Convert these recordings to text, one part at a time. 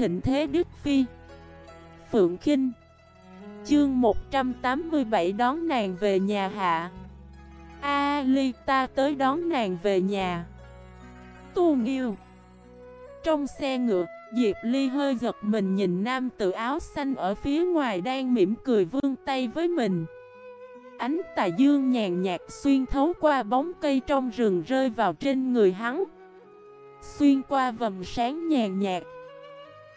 thịnh thế Đức Phi. Phượng Kinh. Chương 187 đón nàng về nhà hạ. A Ly ta tới đón nàng về nhà. Tu Nghiêu. Trong xe ngựa, Diệp Ly hơi giật mình nhìn nam tự áo xanh ở phía ngoài đang mỉm cười vương tay với mình. Ánh tà dương nhàn nhạt xuyên thấu qua bóng cây trong rừng rơi vào trên người hắn. Xuyên qua vầng sáng nhàn nhạt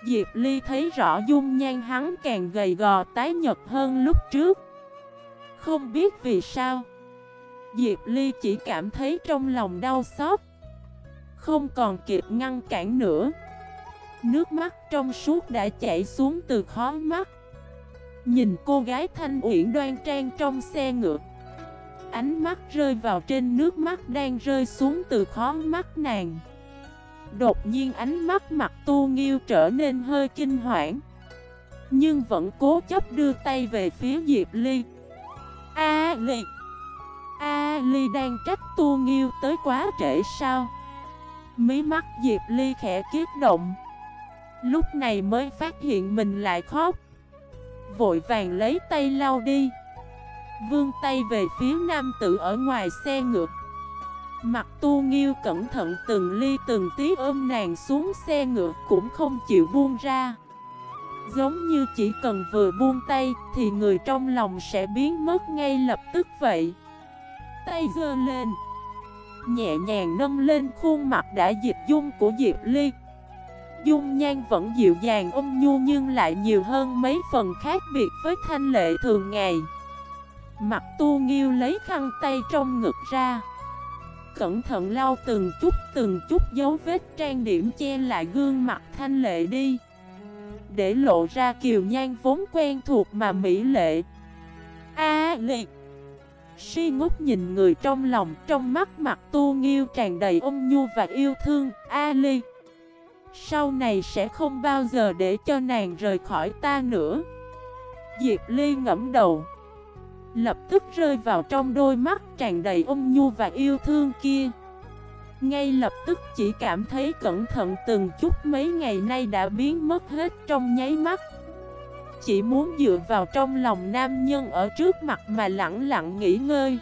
Diệp Ly thấy rõ dung nhan hắn càng gầy gò tái nhật hơn lúc trước. Không biết vì sao, Diệp Ly chỉ cảm thấy trong lòng đau xót. Không còn kịp ngăn cản nữa. Nước mắt trong suốt đã chảy xuống từ khó mắt. Nhìn cô gái thanh uyển đoan trang trong xe ngựa. Ánh mắt rơi vào trên nước mắt đang rơi xuống từ khó mắt nàng. Đột nhiên ánh mắt mặt tu nghiêu trở nên hơi kinh hoảng. Nhưng vẫn cố chấp đưa tay về phía Diệp Ly. A Ly! A Ly đang trách tu nghiêu tới quá trễ sao? Mí mắt Diệp Ly khẽ kiết động. Lúc này mới phát hiện mình lại khóc. Vội vàng lấy tay lau đi. Vương tay về phía nam tử ở ngoài xe ngược Mặt tu nghiêu cẩn thận từng ly từng tí ôm nàng xuống xe ngựa cũng không chịu buông ra. Giống như chỉ cần vừa buông tay thì người trong lòng sẽ biến mất ngay lập tức vậy. Tay dơ lên, Nhẹ nhàng nâng lên khuôn mặt đã dịch dung của Diệp Ly. Dung nhan vẫn dịu dàng ôm nhu nhưng lại nhiều hơn mấy phần khác biệt với thanh lệ thường ngày. Mặt tu nghiêu lấy khăn tay trong ngực ra. Cẩn thận lau từng chút từng chút dấu vết trang điểm che lại gương mặt thanh lệ đi. Để lộ ra kiều nhan vốn quen thuộc mà mỹ lệ. A liệt Si ngốc nhìn người trong lòng, Trong mắt mặt tu nghiêu tràn đầy ôn nhu và yêu thương. A liệt Sau này sẽ không bao giờ để cho nàng rời khỏi ta nữa. Diệp Ly ngẫm đầu. Lập tức rơi vào trong đôi mắt tràn đầy ôm nhu và yêu thương kia. Ngay lập tức chỉ cảm thấy cẩn thận từng chút mấy ngày nay đã biến mất hết trong nháy mắt. Chỉ muốn dựa vào trong lòng nam nhân ở trước mặt mà lặng lặng nghỉ ngơi.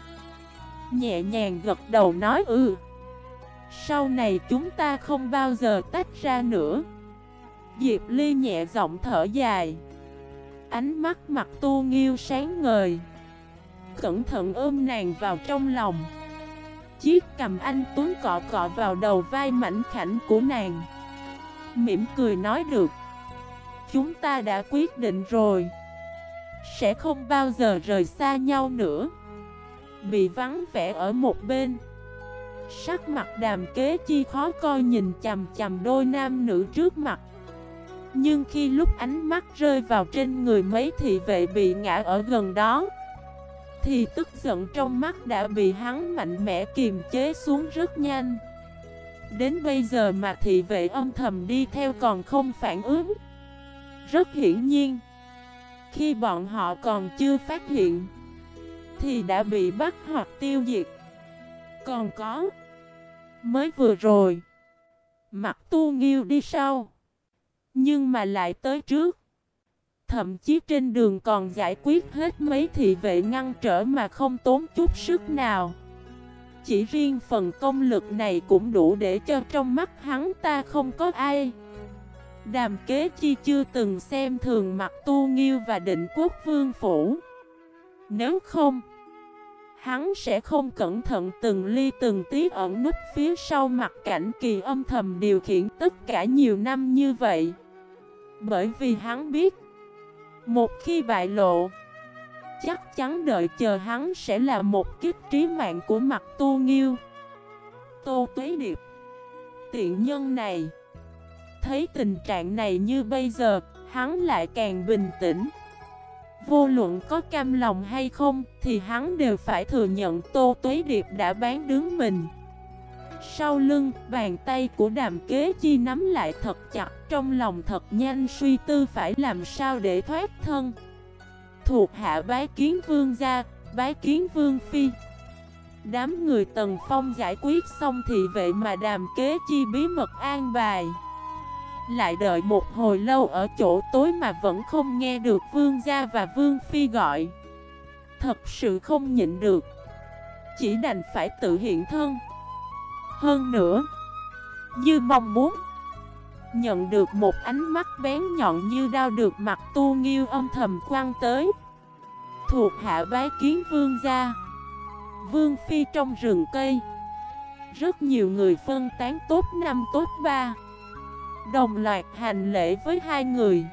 Nhẹ nhàng gật đầu nói ừ Sau này chúng ta không bao giờ tách ra nữa. Diệp Ly nhẹ giọng thở dài. Ánh mắt mặt tu nghiêu sáng ngời. Cẩn thận ôm nàng vào trong lòng. Chiếc cầm anh Tuấn cọ cọ vào đầu vai mảnh khảnh của nàng. Mỉm cười nói được. Chúng ta đã quyết định rồi. Sẽ không bao giờ rời xa nhau nữa. Bị vắng vẻ ở một bên. Sắc mặt đàm kế chi khó coi nhìn chầm chầm đôi nam nữ trước mặt. Nhưng khi lúc ánh mắt rơi vào trên người mấy thị vệ bị ngã ở gần đó thì tức giận trong mắt đã bị hắn mạnh mẽ kiềm chế xuống rất nhanh. Đến bây giờ mà thị vệ âm thầm đi theo còn không phản ứng. Rất hiển nhiên, Khi bọn họ còn chưa phát hiện, Thì đã bị bắt hoặc tiêu diệt. Còn có, Mới vừa rồi Mặt tu nghiêu đi sau. Nhưng mà lại tới trước. Thậm chí trên đường còn giải quyết hết mấy thị vệ ngăn trở mà không tốn chút sức nào. Chỉ riêng phần công lực này cũng đủ để cho trong mắt hắn ta không có ai. Đàm kế chi chưa từng xem thường mặt tu nghiêu và định quốc vương phủ. Nếu không, Hắn sẽ không cẩn thận từng ly từng tí ẩn nút phía sau mặt cảnh kỳ âm thầm điều khiển tất cả nhiều năm như vậy. Bởi vì hắn biết một khi bại lộ, Chắc chắn đợi chờ hắn sẽ là một kiếp trí mạng của mặt tu nghiêu. Tô Tuế Điệp, Tiện nhân này, Thấy tình trạng này như bây giờ, Hắn lại càng bình tĩnh. Vô luận có cam lòng hay không, Thì hắn đều phải thừa nhận Tô Tuế Điệp đã bán đứng mình sau lưng, bàn tay của đàm kế chi nắm lại thật chặt Trong lòng thật nhanh suy tư phải làm sao để thoát thân. Thuộc hạ bái kiến vương gia, bái kiến vương phi. Đám người tần phong giải quyết xong thì vậy mà đàm kế chi bí mật an bài. Lại đợi một hồi lâu ở chỗ tối mà vẫn không nghe được vương gia và vương phi gọi. Thật sự không nhịn được. Chỉ đành phải tự hiện thân. Hơn nữa Như mong muốn Nhận được một ánh mắt bén nhọn như đao được mặt tu nghiêu âm thầm quan tới. Thuộc hạ bái kiến vương gia Vương phi trong rừng cây. Rất nhiều người phân tán tốt năm tốt ba. Đồng loạt hành lễ với hai người.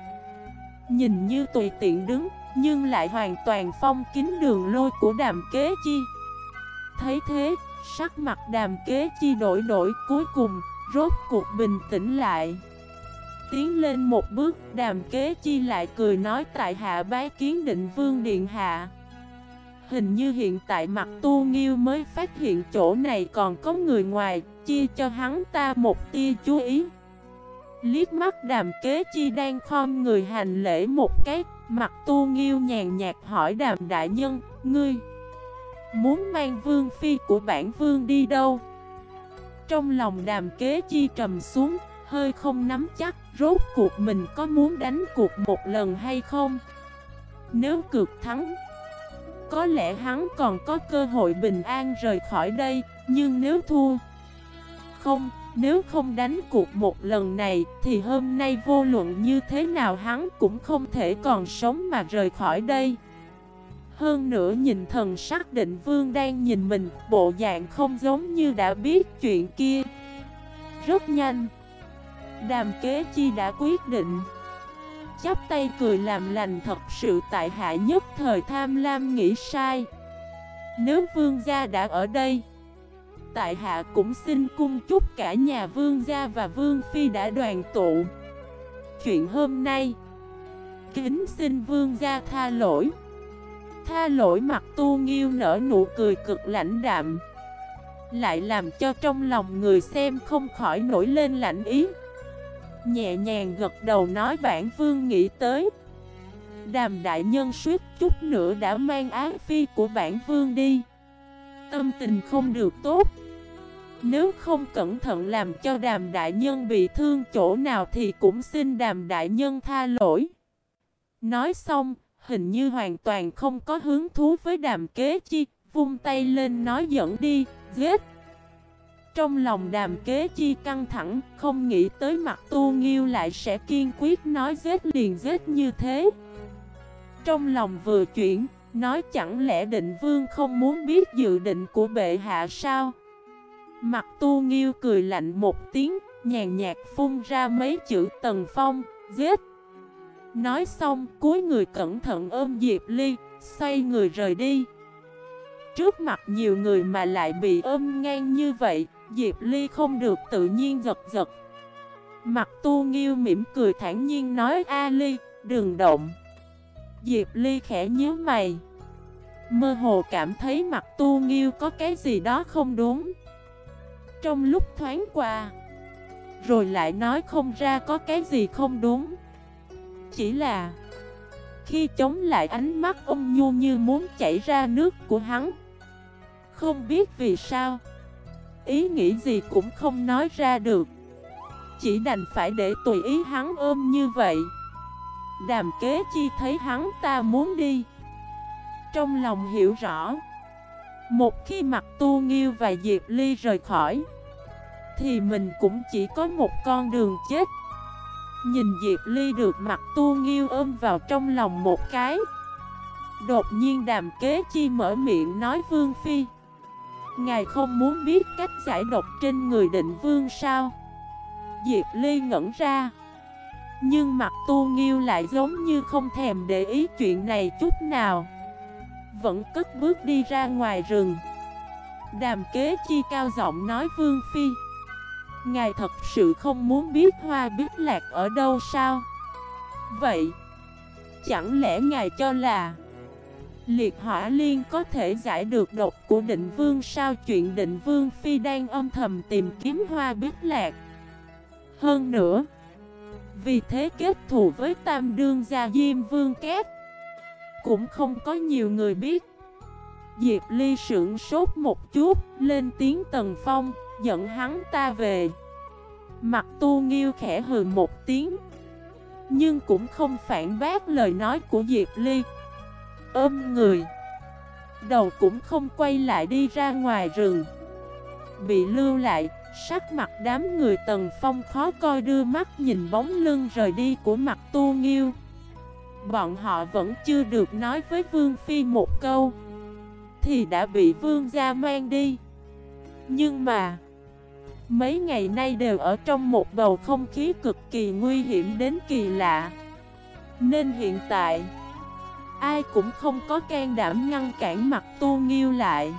Nhìn như tùy tiện đứng Nhưng lại hoàn toàn phong kín đường lôi của đàm kế chi. Thấy thế, sắc mặt đàm kế chi đổi đổi cuối cùng, Rốt cuộc bình tĩnh lại. Tiến lên một bước, Đàm kế chi lại cười nói tại hạ bái kiến định vương điện hạ. Hình như hiện tại mặt tu nghiêu mới phát hiện chỗ này còn có người ngoài, Chia cho hắn ta một tia chú ý. Liếc mắt đàm kế chi đang khom người hành lễ một cái, Mặt tu nghiêu nhàn nhạt hỏi đàm đại nhân, Ngươi Muốn mang vương phi của bản vương đi đâu? Trong lòng đàm kế chi trầm xuống, Hơi không nắm chắc, Rốt cuộc mình có muốn đánh cuộc một lần hay không? Nếu cược thắng, Có lẽ hắn còn có cơ hội bình an rời khỏi đây, Nhưng nếu thua, Không, nếu không đánh cuộc một lần này, Thì hôm nay vô luận như thế nào hắn cũng không thể còn sống mà rời khỏi đây. Hơn nữa nhìn thần sắc định vương đang nhìn mình, Bộ dạng không giống như đã biết chuyện kia. Rất nhanh. Đàm kế chi đã quyết định. Chắp tay cười làm lành thật sự tại hạ nhất thời tham lam nghĩ sai. Nếu vương gia đã ở đây, tại hạ cũng xin cung chúc cả nhà vương gia và vương phi đã đoàn tụ. Chuyện hôm nay, Kính xin vương gia tha lỗi. Tha lỗi mặt tu nghiêu nở nụ cười cực lãnh đạm. Lại làm cho trong lòng người xem không khỏi nổi lên lạnh ý. Nhẹ nhàng gật đầu nói bản vương nghĩ tới. Đàm đại nhân suýt chút nữa đã mang ái phi của bản vương đi. Tâm tình không được tốt. Nếu không cẩn thận làm cho đàm đại nhân bị thương chỗ nào thì cũng xin đàm đại nhân tha lỗi. Nói xong, hình như hoàn toàn không có hứng thú với đàm kế chi Vung tay lên nói dẫn đi, giết Trong lòng đàm kế chi căng thẳng, không nghĩ tới mặt tu nghiêu lại sẽ kiên quyết nói giết liền giết như thế Trong lòng vừa chuyển, Nói chẳng lẽ định vương không muốn biết dự định của bệ hạ sao? Mặt tu nghiêu cười lạnh một tiếng, nhàn nhạt phun ra mấy chữ tần phong, giết. Nói xong, cuối người cẩn thận ôm Diệp Ly, xoay người rời đi. Trước mặt nhiều người mà lại bị ôm ngang như vậy, Diệp Ly không được tự nhiên giật giật. Mặt tu nghiêu mỉm cười thản nhiên nói A Ly, đừng động. Diệp Ly khẽ nhíu mày Mơ hồ cảm thấy mặt tu nghiêu có cái gì đó không đúng Trong lúc thoáng qua Rồi lại nói không ra có cái gì không đúng chỉ là Khi chống lại ánh mắt ông nhu như muốn chảy ra nước của hắn. Không biết vì sao, Ý nghĩ gì cũng không nói ra được. Chỉ đành phải để tùy ý hắn ôm như vậy. Đàm kế chi thấy hắn ta muốn đi. Trong lòng hiểu rõ, Một khi mặt tu nghiêu và Diệp Ly rời khỏi, Thì mình cũng chỉ có một con đường chết. Nhìn Diệp Ly được mặt tu nghiêu ôm vào trong lòng một cái. Đột nhiên đàm kế chi mở miệng nói, Vương Phi, Ngài không muốn biết cách giải độc trên người định vương sao? Diệp Ly ngẩn ra, nhưng mặt tu nghiêu lại giống như không thèm để ý chuyện này chút nào. Vẫn cất bước đi ra ngoài rừng. Đàm kế chi cao giọng nói, Vương Phi Ngài thật sự không muốn biết hoa biết lạc ở đâu sao? Vậy, Chẳng lẽ ngài cho là Liệt hỏa liên có thể giải được độc của định vương sao? Chuyện định vương phi đang âm thầm tìm kiếm hoa biết lạc. Hơn nữa, vì thế kết thù với Tam Đương Gia Diêm Vương Két Cũng không có nhiều người biết. Diệp Ly sưởng sốt một chút, Lên tiếng Tần Phong. Dẫn hắn ta về. Mặt tu nghiêu khẽ hừ một tiếng, Nhưng cũng không phản bác lời nói của Diệp Ly. Ôm người, Đầu cũng không quay lại đi ra ngoài rừng. Bị lưu lại, Sắc mặt đám người tần phong khó coi đưa mắt nhìn bóng lưng rời đi của mặt tu nghiêu. Bọn họ vẫn chưa được nói với Vương Phi một câu, Thì đã bị Vương gia mang đi. Nhưng mà Mấy ngày nay đều ở trong một bầu không khí cực kỳ nguy hiểm đến kỳ lạ. Nên hiện tại, Ai cũng không có can đảm ngăn cản mặt tu nghiêu lại.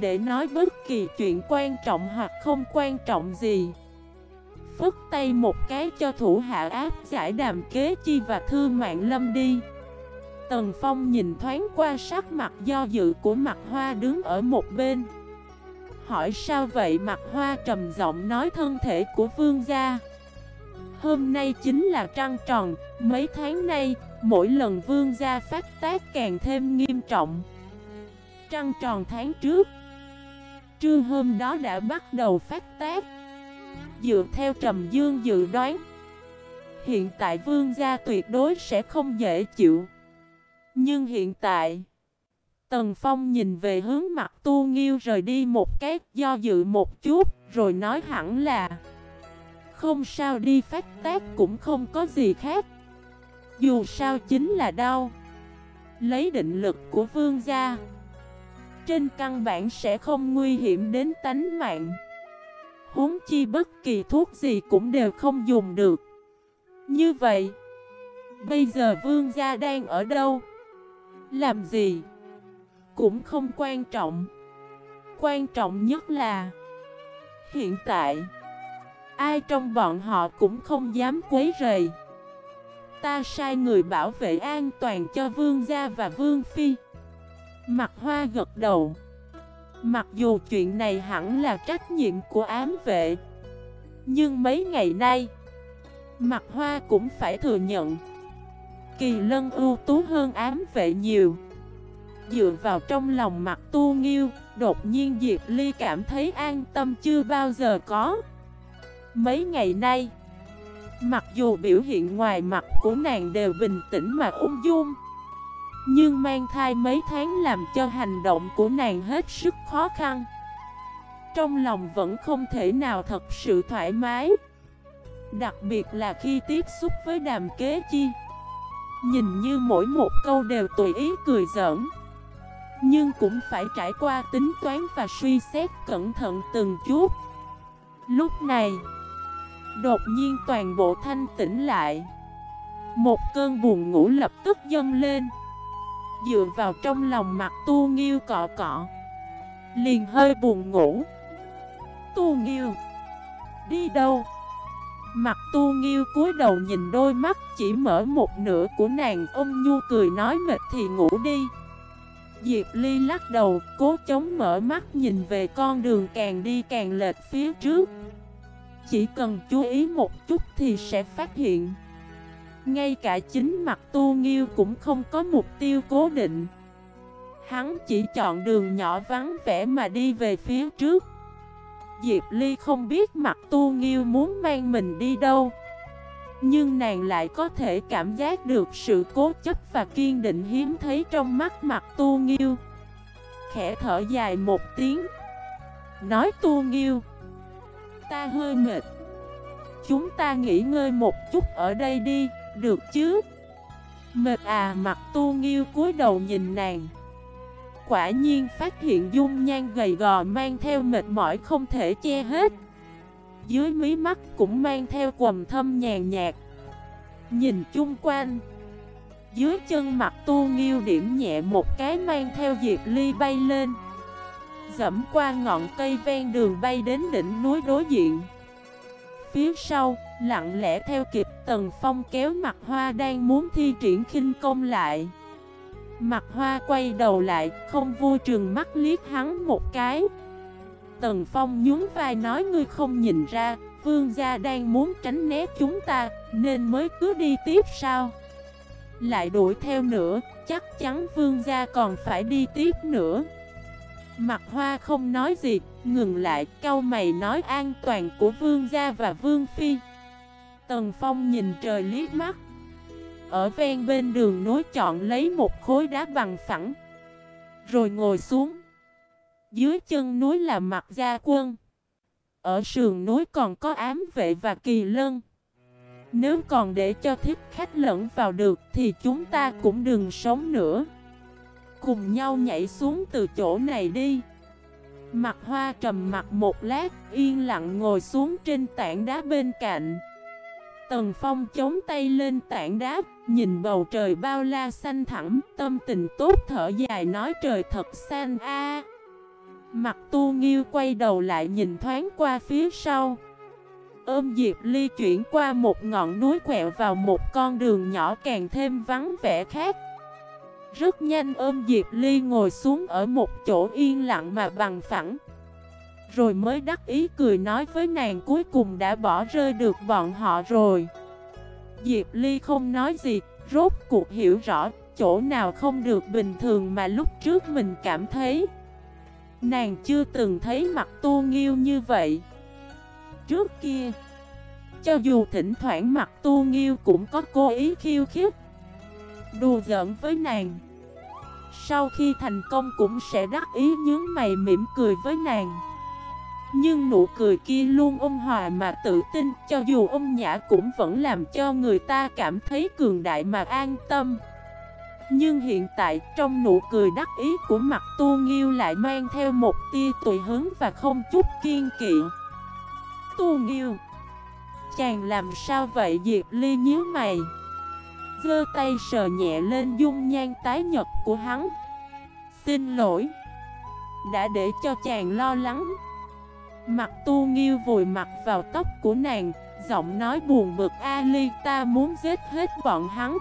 Để nói bất kỳ chuyện quan trọng hoặc không quan trọng gì Phức tay một cái cho thủ hạ áp giải đàm kế chi và thư mạng lâm đi. Tần Phong nhìn thoáng qua sắc mặt do dự của mặt hoa đứng ở một bên. Hỏi sao vậy mặt hoa trầm giọng nói thân thể của vương gia? Hôm nay chính là trăng tròn, Mấy tháng nay, Mỗi lần vương gia phát tác càng thêm nghiêm trọng. Trăng tròn tháng trước, Trưa hôm đó đã bắt đầu phát tác. Dựa theo Trầm Dương dự đoán, Hiện tại vương gia tuyệt đối sẽ không dễ chịu. Nhưng hiện tại Tần Phong nhìn về hướng mặt tu nghiêu rời đi một cái, do dự một chút, Rồi nói hẳn là, Không sao đi phát tác cũng không có gì khác. Dù sao chính là đau. Lấy định lực của vương gia, Trên căn bản sẽ không nguy hiểm đến tánh mạng. Huống chi bất kỳ thuốc gì cũng đều không dùng được. Như vậy, Bây giờ vương gia đang ở đâu? Làm gì? Cũng không quan trọng. Quan trọng nhất là, Hiện tại, Ai trong bọn họ cũng không dám quấy rầy. Ta sai người bảo vệ an toàn cho vương gia và vương phi. Mặt hoa gật đầu. Mặc dù chuyện này hẳn là trách nhiệm của ám vệ, Nhưng mấy ngày nay, Mặt hoa cũng phải thừa nhận, Kỳ lân ưu tú hơn ám vệ nhiều. Dựa vào trong lòng mặt tu nghiêu, Đột nhiên Diệp Ly cảm thấy an tâm chưa bao giờ có. Mấy ngày nay, Mặc dù biểu hiện ngoài mặt của nàng đều bình tĩnh mà ung dung, Nhưng mang thai mấy tháng làm cho hành động của nàng hết sức khó khăn. Trong lòng vẫn không thể nào thật sự thoải mái, Đặc biệt là khi tiếp xúc với đàm kế chi. Nhìn như mỗi một câu đều tùy ý cười giỡn. Nhưng cũng phải trải qua tính toán và suy xét cẩn thận từng chút. Lúc này, Đột nhiên toàn bộ thanh tỉnh lại. Một cơn buồn ngủ lập tức dâng lên. Dựa vào trong lòng mặt tu nghiêu cọ cọ. Liền hơi buồn ngủ. Tu nghiêu, Đi đâu? Mặt tu nghiêu cúi đầu nhìn đôi mắt chỉ mở một nửa của nàng. Ông Nhu cười nói mệt thì ngủ đi. Diệp Ly lắc đầu, cố chống mở mắt nhìn về con đường càng đi càng lệch phía trước. Chỉ cần chú ý một chút thì sẽ phát hiện. Ngay cả chính mặt tu nghiêu cũng không có mục tiêu cố định. Hắn chỉ chọn đường nhỏ vắng vẻ mà đi về phía trước. Diệp Ly không biết mặt tu nghiêu muốn mang mình đi đâu. Nhưng nàng lại có thể cảm giác được sự cố chấp và kiên định hiếm thấy trong mắt mặt tu nghiêu. Khẽ thở dài một tiếng. Nói tu nghiêu, Ta hơi mệt. Chúng ta nghỉ ngơi một chút ở đây đi, được chứ? Mệt à? Mặt tu nghiêu cúi đầu nhìn nàng. Quả nhiên phát hiện dung nhan gầy gò mang theo mệt mỏi không thể che hết. Dưới mí mắt cũng mang theo quầm thâm nhàn nhạt. Nhìn chung quanh Dưới chân mặt tu nghiêu điểm nhẹ một cái mang theo diệp ly bay lên. Dẫm qua ngọn cây ven đường bay đến đỉnh núi đối diện. Phía sau, lặng lẽ theo kịp Tần Phong kéo mặt hoa đang muốn thi triển khinh công lại. Mặt hoa quay đầu lại, không vui trường mắt liếc hắn một cái. Tần Phong nhún vai nói, ngươi không nhìn ra, Vương gia đang muốn tránh né chúng ta, Nên mới cứ đi tiếp sao? Lại đuổi theo nữa, Chắc chắn vương gia còn phải đi tiếp nữa. Mặt hoa không nói gì, Ngừng lại, cau mày nói, an toàn của vương gia và vương phi. Tần Phong nhìn trời liếc mắt. Ở ven bên đường nối chọn lấy một khối đá bằng phẳng, Rồi ngồi xuống. Dưới chân núi là mặt gia quân. Ở sườn núi còn có ám vệ và kỳ lân. Nếu còn để cho thiết khách lẫn vào được Thì chúng ta cũng đừng sống nữa. Cùng nhau nhảy xuống từ chỗ này đi. Mặt hoa trầm mặt một lát Yên lặng ngồi xuống trên tảng đá bên cạnh. Tần Phong chống tay lên tảng đá, nhìn bầu trời bao la xanh thẳm, tâm tình tốt thở dài nói trời thật xanh a. Mặt tu nghiêu quay đầu lại nhìn thoáng qua phía sau. Ôm Diệp Ly chuyển qua một ngọn núi quẹo vào một con đường nhỏ càng thêm vắng vẻ khác. Rất nhanh ôm Diệp Ly ngồi xuống ở một chỗ yên lặng mà bằng phẳng. Rồi mới đắc ý cười nói với nàng cuối cùng đã bỏ rơi được bọn họ rồi Diệp Ly không nói gì, rốt cuộc hiểu rõ chỗ nào không được bình thường mà lúc trước mình cảm thấy Nàng chưa từng thấy mặt tu nghiêu như vậy. Trước kia, Cho dù thỉnh thoảng mặt tu nghiêu cũng có cố ý khiêu khích Đùa giỡn với nàng. Sau khi thành công cũng sẽ đắc ý nhướng mày mỉm cười với nàng. Nhưng nụ cười kia luôn ôn hòa mà tự tin, Cho dù ông nhã cũng vẫn làm cho người ta cảm thấy cường đại mà an tâm. Nhưng hiện tại, trong nụ cười đắc ý của mặt tu nghiêu lại mang theo một tia tùy hứng và không chút kiên kỵ. Tu nghiêu, Chàng làm sao vậy Diệp Ly nhíu mày? Giơ tay sờ nhẹ lên dung nhan tái nhật của hắn. Xin lỗi, Đã để cho chàng lo lắng. Mặt tu nghiêu vùi mặt vào tóc của nàng, Giọng nói buồn bực Ali ta muốn giết hết bọn hắn.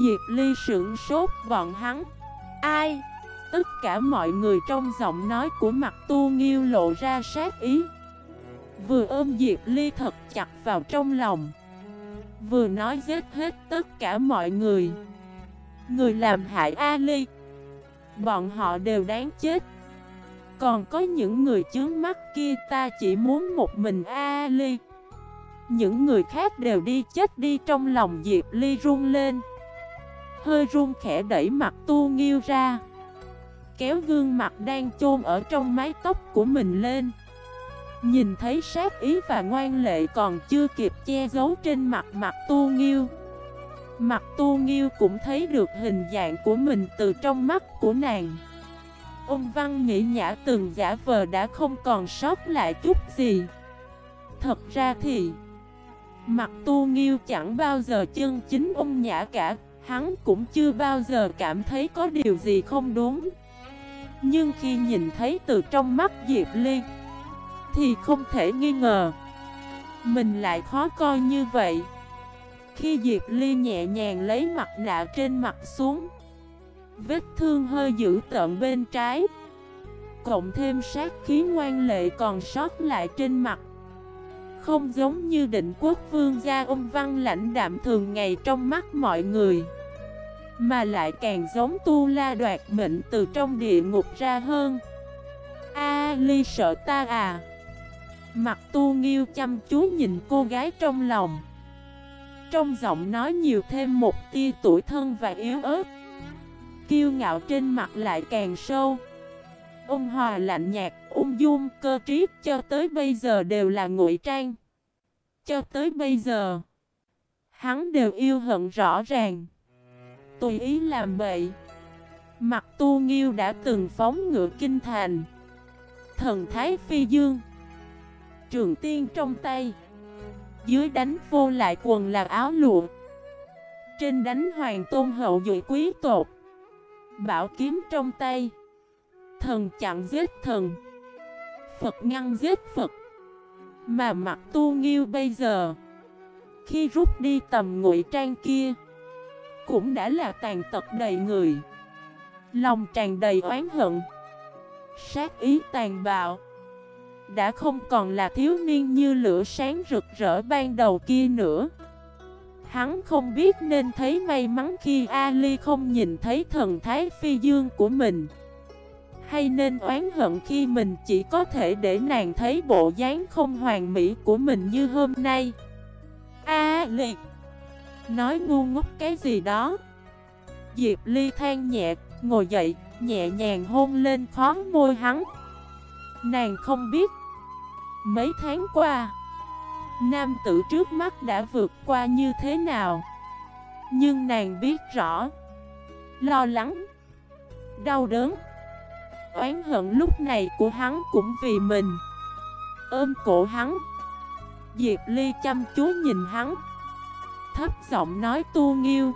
Diệp Ly sững sốt, bọn hắn. Ai? Tất cả mọi người trong giọng nói của mặt tu nghiêu lộ ra sát ý. Vừa ôm Diệp Ly thật chặt vào trong lòng. Vừa nói giết hết tất cả mọi người. Người làm hại Ali. Bọn họ đều đáng chết. Còn có những người chướng mắt kia, ta chỉ muốn một mình A Ly Những người khác đều đi chết đi trong lòng Diệp Ly run lên. Hơi run khẽ đẩy mặt tu nghiêu ra. Kéo gương mặt đang chôn ở trong mái tóc của mình lên. Nhìn thấy sát ý và ngoan lệ còn chưa kịp che giấu trên mặt mặt tu nghiêu. Mặt tu nghiêu cũng thấy được hình dạng của mình từ trong mắt của nàng. Ông Văn nghĩ nhã từng giả vờ đã không còn sót lại chút gì. Thật ra thì, Mặt tu nghiêu chẳng bao giờ chân chính ông nhã cả. Hắn cũng chưa bao giờ cảm thấy có điều gì không đúng. Nhưng khi nhìn thấy từ trong mắt Diệp Ly, Thì không thể nghi ngờ, Mình lại khó coi như vậy. Khi Diệp Ly nhẹ nhàng lấy mặt nạ trên mặt xuống, Vết thương hơi dữ tợn bên trái, Cộng thêm sát khí ngoan lệ còn sót lại trên mặt. Không giống như định quốc vương gia ông văn lãnh đạm thường ngày trong mắt mọi người, Mà lại càng giống tu la đoạt mệnh từ trong địa ngục ra hơn. A ly sợ ta à. Mặt tu nghiêu chăm chú nhìn cô gái trong lòng. Trong giọng nói nhiều thêm một tia tuổi thân và yếu ớt. Kiêu ngạo trên mặt lại càng sâu. Ông Hòa lạnh nhạt, ung dung, cơ trí cho tới bây giờ đều là ngụy trang. Cho tới bây giờ Hắn đều yêu hận rõ ràng. Tùy ý làm bậy Mặt tu nghiêu đã từng phóng ngựa kinh thành. Thần Thái Phi Dương Trường tiên trong tay. Dưới đánh vô lại quần là áo lụa. Trên đánh hoàng tôn hậu dụy quý tột Bảo kiếm trong tay. Thần chặn giết thần. Phật ngăn giết Phật. Mà mặt tu nghiêu bây giờ, Khi rút đi tầm ngụy trang kia, Cũng đã là tàn tật đầy người. Lòng tràn đầy oán hận. Sát ý tàn bạo. Đã không còn là thiếu niên như lửa sáng rực rỡ ban đầu kia nữa. Hắn không biết nên thấy may mắn khi Ali không nhìn thấy thần thái phi dương của mình hay nên oán hận khi mình chỉ có thể để nàng thấy bộ dáng không hoàn mỹ của mình như hôm nay? A liệt. Nói ngu ngốc cái gì đó? Diệp Ly than nhẹ, ngồi dậy, nhẹ nhàng hôn lên khóe môi hắn. Nàng không biết. Mấy tháng qua Nam tử trước mắt đã vượt qua như thế nào? Nhưng nàng biết rõ. Lo lắng Đau đớn. Oán hận lúc này của hắn cũng vì mình. Ôm cổ hắn. Diệp Ly chăm chú nhìn hắn. Thấp giọng nói tu nghiêu,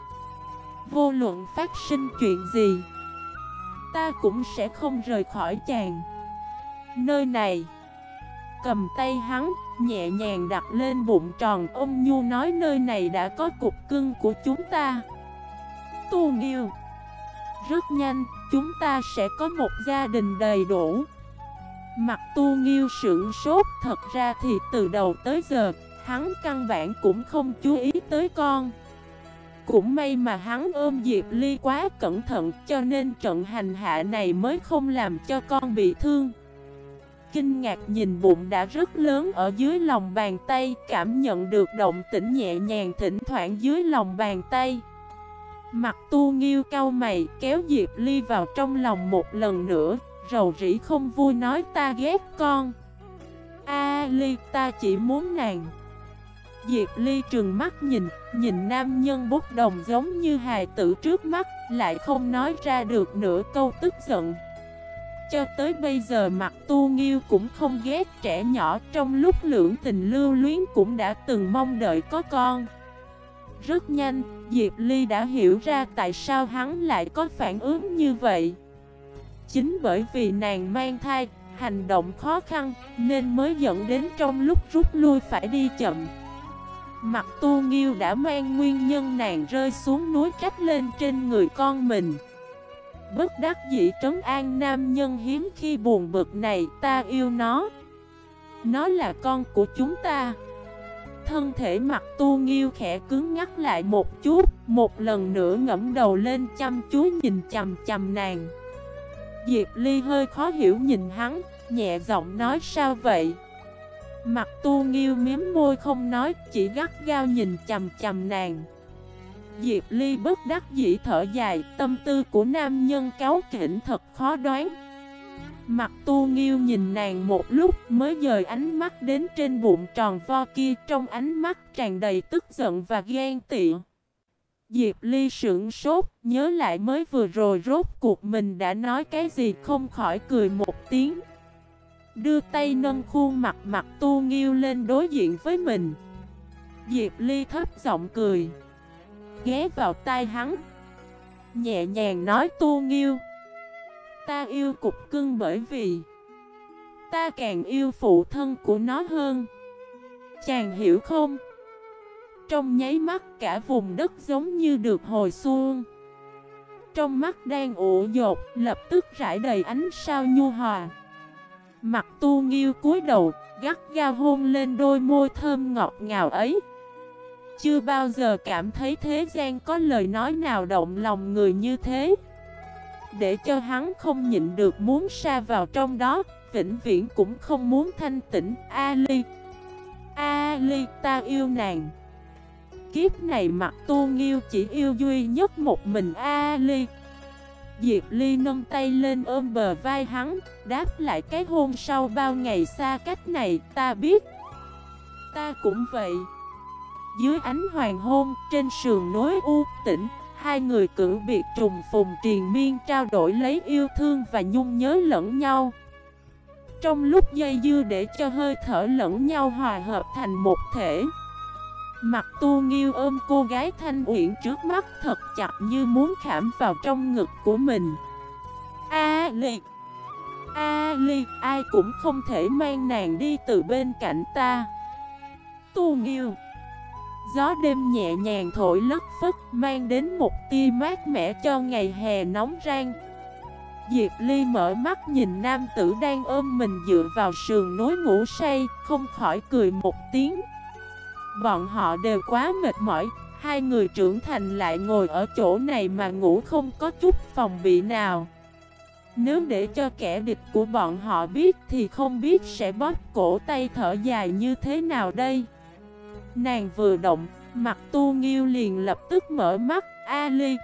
Vô luận phát sinh chuyện gì, Ta cũng sẽ không rời khỏi chàng. Nơi này, Cầm tay hắn, Nhẹ nhàng đặt lên bụng tròn Ông Nhu nói, nơi này đã có cục cưng của chúng ta. Tu nghiêu, Rất nhanh Chúng ta sẽ có một gia đình đầy đủ. Mặt tu nghiêu sưởng sốt, Thật ra thì từ đầu tới giờ, Hắn căn bản cũng không chú ý tới con. Cũng may mà hắn ôm Diệp Ly quá cẩn thận, Cho nên trận hành hạ này mới không làm cho con bị thương. Kinh ngạc nhìn bụng đã rất lớn ở dưới lòng bàn tay, Cảm nhận được động tĩnh nhẹ nhàng thỉnh thoảng dưới lòng bàn tay. Mặt tu nghiêu cau mày, kéo Diệp Ly vào trong lòng một lần nữa. Rầu rĩ không vui nói, ta ghét con. A Ly, ta chỉ muốn nàng. Diệp Ly trừng mắt nhìn Nhìn nam nhân bốc đồng giống như hài tử trước mắt, Lại không nói ra được nửa câu tức giận. Cho tới bây giờ mặt tu nghiêu cũng không ghét trẻ nhỏ, Trong lúc lưỡng tình lưu luyến cũng đã từng mong đợi có con. Rất nhanh, Diệp Ly đã hiểu ra tại sao hắn lại có phản ứng như vậy. Chính bởi vì nàng mang thai, hành động khó khăn Nên mới dẫn đến trong lúc rút lui phải đi chậm. Mặt tu nghiêu đã mang nguyên nhân nàng rơi xuống núi trách lên trên người con mình. Bất đắc dĩ trấn an nam nhân hiếm khi buồn bực này ta yêu nó. Nó là con của chúng ta. Thân thể mặt tu nghiêu khẽ cứng ngắt lại một chút, Một lần nữa ngẫm đầu lên chăm chú nhìn chầm chầm nàng. Diệp Ly hơi khó hiểu nhìn hắn, Nhẹ giọng nói, sao vậy? Mặt tu nghiêu miếm môi không nói, Chỉ gắt gao nhìn chầm chầm nàng. Diệp Ly bất đắc dĩ thở dài, Tâm tư của nam nhân cáo kỉnh thật khó đoán. Mặt tu nghiêu nhìn nàng một lúc mới dời ánh mắt đến trên bụng tròn vo kia, Trong ánh mắt tràn đầy tức giận và ghen tị. Diệp Ly sững sốt, Nhớ lại mới vừa rồi rốt cuộc mình đã nói cái gì không khỏi cười một tiếng. Đưa tay nâng khuôn mặt mặt tu nghiêu lên đối diện với mình. Diệp Ly thấp giọng cười, Ghé vào tai hắn, Nhẹ nhàng nói tu nghiêu Ta yêu cục cưng bởi vì Ta càng yêu phụ thân của nó hơn Chàng hiểu không? Trong nháy mắt cả vùng đất giống như được hồi xuân. Trong mắt đang ủ dột Lập tức rải đầy ánh sao nhu hòa Mặt tu nghiêu cúi đầu, gắt ga hôn lên đôi môi thơm ngọt ngào ấy. Chưa bao giờ cảm thấy thế gian có lời nói nào động lòng người như thế. Để cho hắn không nhịn được muốn xa vào trong đó, vĩnh viễn cũng không muốn thanh tĩnh. Ali, Ali ta yêu nàng. Kiếp này mặt tu nghiêu chỉ yêu duy nhất một mình Ali. Diệp Ly nâng tay lên ôm bờ vai hắn, đáp lại cái hôn sau bao ngày xa cách này, ta biết. Ta cũng vậy. Dưới ánh hoàng hôn, trên sườn núi u tĩnh, hai người cử biệt trùng phùng triền miên trao đổi lấy yêu thương và nhung nhớ lẫn nhau. Trong lúc dây dưa để cho hơi thở lẫn nhau hòa hợp thành một thể. Mặt tu nghiêu ôm cô gái thanh uyển trước mắt thật chặt như muốn khảm vào trong ngực của mình. A liệt! A liệt! Ai cũng không thể mang nàng đi từ bên cạnh ta. Tu nghiêu! Gió đêm nhẹ nhàng thổi lất phất, Mang đến một tia mát mẻ cho ngày hè nóng rang. Diệp Ly mở mắt nhìn nam tử đang ôm mình dựa vào sườn núi ngủ say, Không khỏi cười một tiếng. Bọn họ đều quá mệt mỏi, Hai người trưởng thành lại ngồi ở chỗ này mà ngủ không có chút phòng bị nào. Nếu để cho kẻ địch của bọn họ biết thì không biết sẽ bóp cổ tay thở dài như thế nào đây. Nàng vừa động, mặt tu nghiêu liền lập tức mở mắt. A Ly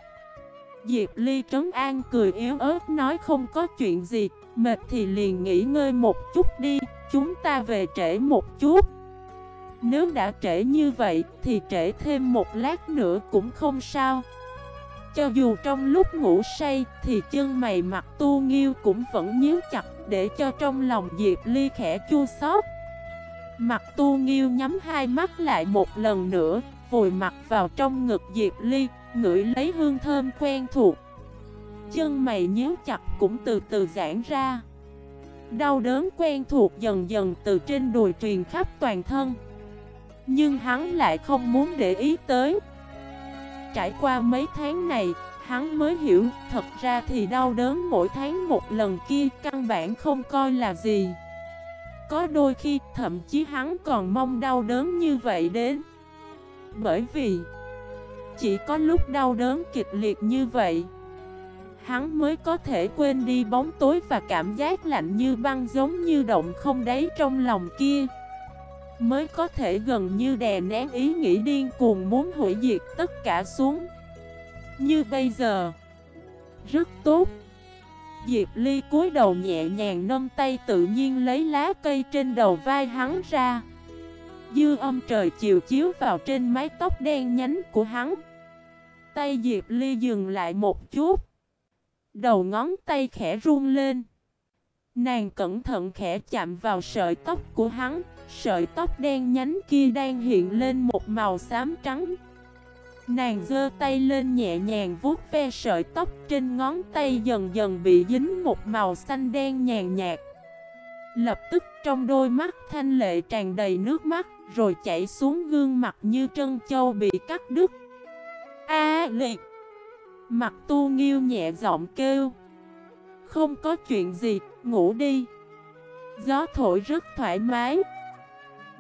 Diệp Ly trấn an cười yếu ớt nói không có chuyện gì Mệt thì liền nghỉ ngơi một chút đi Chúng ta về trễ một chút. Nếu đã trễ như vậy thì trễ thêm một lát nữa cũng không sao. Cho dù trong lúc ngủ say thì chân mày mặt tu nghiêu cũng vẫn nhíu chặt Để cho trong lòng Diệp Ly khẽ chua xót. Mặt tu nghiêu nhắm hai mắt lại một lần nữa Vùi mặt vào trong ngực Diệp Ly Ngửi lấy hương thơm quen thuộc. Chân mày nhíu chặt cũng từ từ giãn ra. Đau đớn quen thuộc dần dần từ trên đùi truyền khắp toàn thân. Nhưng hắn lại không muốn để ý tới. Trải qua mấy tháng này, hắn mới hiểu Thật ra thì đau đớn mỗi tháng một lần kia căn bản không coi là gì. Có đôi khi, thậm chí hắn còn mong đau đớn như vậy đến. Bởi vì, Chỉ có lúc đau đớn kịch liệt như vậy, Hắn mới có thể quên đi bóng tối và cảm giác lạnh như băng giống như động không đáy trong lòng kia. Mới có thể gần như đè nén ý nghĩ điên cuồng muốn hủy diệt tất cả xuống. Như bây giờ, Rất tốt. Diệp Ly cúi đầu nhẹ nhàng nâng tay tự nhiên lấy lá cây trên đầu vai hắn ra. Dư âm trời chiều chiếu vào trên mái tóc đen nhánh của hắn. Tay Diệp Ly dừng lại một chút. Đầu ngón tay khẽ run lên. Nàng cẩn thận khẽ chạm vào sợi tóc của hắn. Sợi tóc đen nhánh kia đang hiện lên một màu xám trắng. Nàng giơ tay lên nhẹ nhàng vuốt ve sợi tóc trên ngón tay dần dần bị dính một màu xanh đen nhàn nhạt. Lập tức trong đôi mắt thanh lệ tràn đầy nước mắt Rồi chảy xuống gương mặt như trân châu bị cắt đứt. A liệt! Mặt tu nghiêu nhẹ giọng kêu. Không có chuyện gì, ngủ đi. Gió thổi rất thoải mái.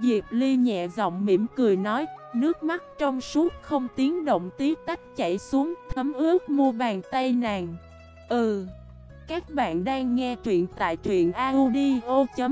Diệp Ly nhẹ giọng mỉm cười nói Nước mắt trong suốt không tiếng động tí tách chảy xuống, Thấm ướt mu bàn tay nàng. Ừ Các bạn đang nghe truyện tại truyện audio.fif